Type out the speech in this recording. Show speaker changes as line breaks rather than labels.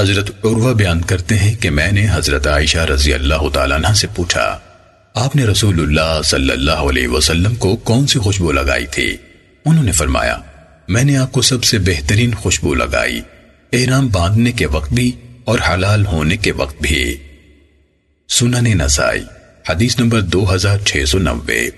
حضرت عروہ بیان کرتے ہیں کہ میں نے حضرت عائشہ رضی اللہ تعالیٰ عنہ سے پوچھا، آپ نے رسول اللہ صلی اللہ علیہ وسلم کو کون سی خوشبو لگائی تھی؟ انہوں نے فرمایا، میں نے آپ کو سب سے بہترین خوشبو لگائی، احرام باندھنے کے وقت بھی اور حلال ہونے کے وقت بھی۔ سنن نسائی، حدیث نمبر دو ہزار چھ سو نوے۔